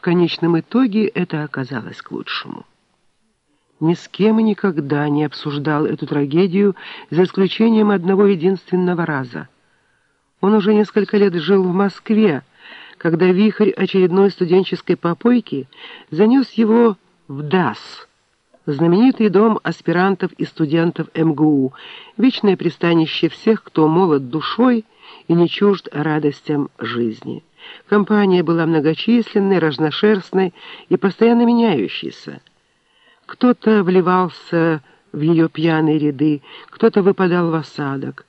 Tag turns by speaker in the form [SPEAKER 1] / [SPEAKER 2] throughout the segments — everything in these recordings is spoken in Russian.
[SPEAKER 1] В конечном итоге это оказалось к лучшему. Ни с кем и никогда не обсуждал эту трагедию, за исключением одного единственного раза. Он уже несколько лет жил в Москве, когда вихрь очередной студенческой попойки занес его в ДАС, знаменитый дом аспирантов и студентов МГУ, вечное пристанище всех, кто молод душой и не чужд радостям жизни. Компания была многочисленной, разношерстной и постоянно меняющейся. Кто-то вливался в ее пьяные ряды, кто-то выпадал в осадок.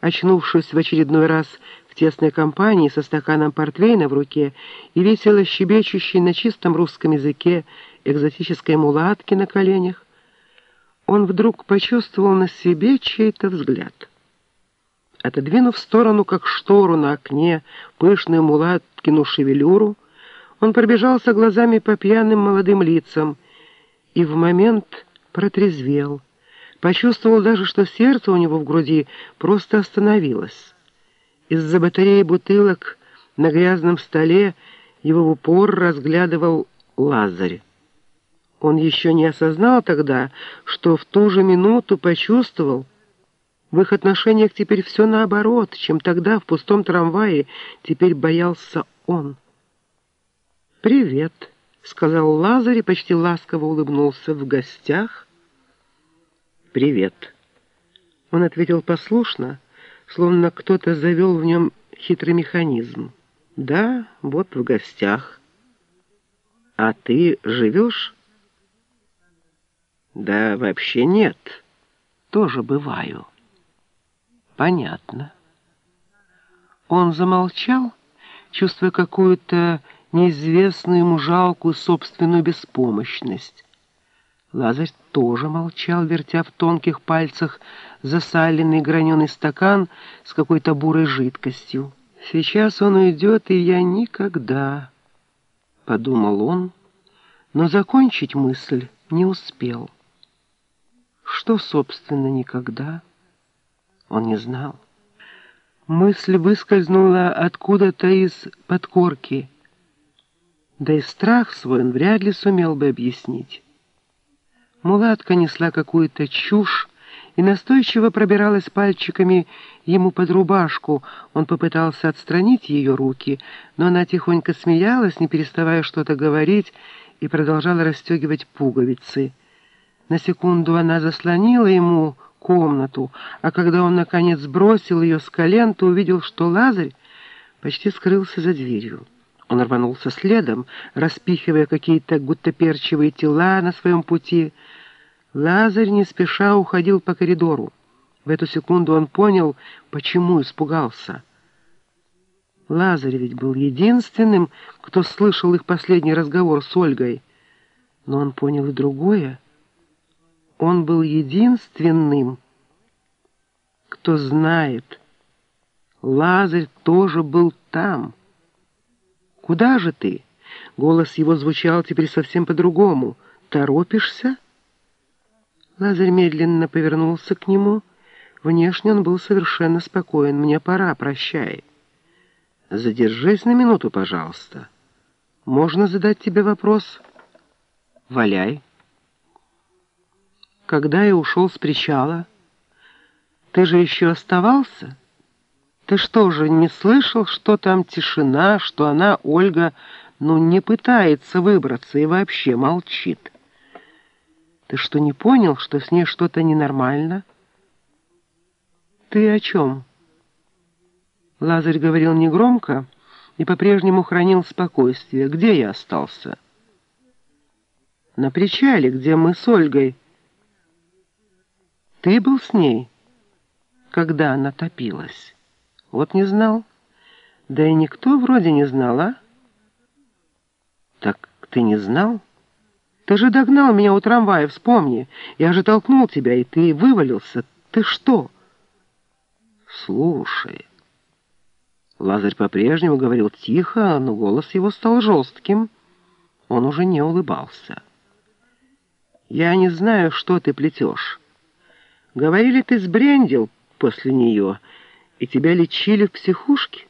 [SPEAKER 1] Очнувшись в очередной раз в тесной компании со стаканом портвейна в руке и весело щебечущей на чистом русском языке экзотической мулатки на коленях, он вдруг почувствовал на себе чей-то взгляд — Отодвинув в сторону, как штору на окне, пышную мулаткину шевелюру, он пробежался глазами по пьяным молодым лицам и в момент протрезвел. Почувствовал даже, что сердце у него в груди просто остановилось. Из-за батареи бутылок на грязном столе его в упор разглядывал Лазарь. Он еще не осознал тогда, что в ту же минуту почувствовал, в их отношениях теперь все наоборот, чем тогда в пустом трамвае теперь боялся он. «Привет», — сказал Лазарь и почти ласково улыбнулся. «В гостях?» «Привет». Он ответил послушно, словно кто-то завел в нем хитрый механизм. «Да, вот в гостях». «А ты живешь?» «Да вообще нет. Тоже бываю». Понятно. Он замолчал, чувствуя какую-то неизвестную ему жалкую собственную беспомощность. Лазарь тоже молчал, вертя в тонких пальцах засаленный граненый стакан с какой-то бурой жидкостью. «Сейчас он уйдет, и я никогда...» — подумал он, но закончить мысль не успел. Что, собственно, никогда... Он не знал. Мысль выскользнула откуда-то из подкорки. Да и страх свой он вряд ли сумел бы объяснить. Мулатка несла какую-то чушь и настойчиво пробиралась пальчиками ему под рубашку. Он попытался отстранить ее руки, но она тихонько смеялась, не переставая что-то говорить, и продолжала расстегивать пуговицы. На секунду она заслонила ему комнату, а когда он, наконец, сбросил ее с колен, то увидел, что Лазарь почти скрылся за дверью. Он рванулся следом, распихивая какие-то гуттаперчивые тела на своем пути. Лазарь не спеша уходил по коридору. В эту секунду он понял, почему испугался. Лазарь ведь был единственным, кто слышал их последний разговор с Ольгой. Но он понял и другое. Он был единственным, кто знает. Лазарь тоже был там. «Куда же ты?» Голос его звучал теперь совсем по-другому. «Торопишься?» Лазарь медленно повернулся к нему. Внешне он был совершенно спокоен. «Мне пора, прощай». «Задержись на минуту, пожалуйста. Можно задать тебе вопрос?» «Валяй» когда я ушел с причала. Ты же еще оставался? Ты что же, не слышал, что там тишина, что она, Ольга, ну, не пытается выбраться и вообще молчит? Ты что, не понял, что с ней что-то ненормально? Ты о чем? Лазарь говорил негромко и по-прежнему хранил спокойствие. Где я остался? На причале, где мы с Ольгой ты был с ней, когда она топилась? Вот не знал. Да и никто вроде не знал, а? Так ты не знал? Ты же догнал меня у трамвая, вспомни. Я же толкнул тебя, и ты вывалился. Ты что? Слушай. Лазарь по-прежнему говорил тихо, но голос его стал жестким. Он уже не улыбался. «Я не знаю, что ты плетешь». Говорили, ты сбрендил после нее, и тебя лечили в психушке.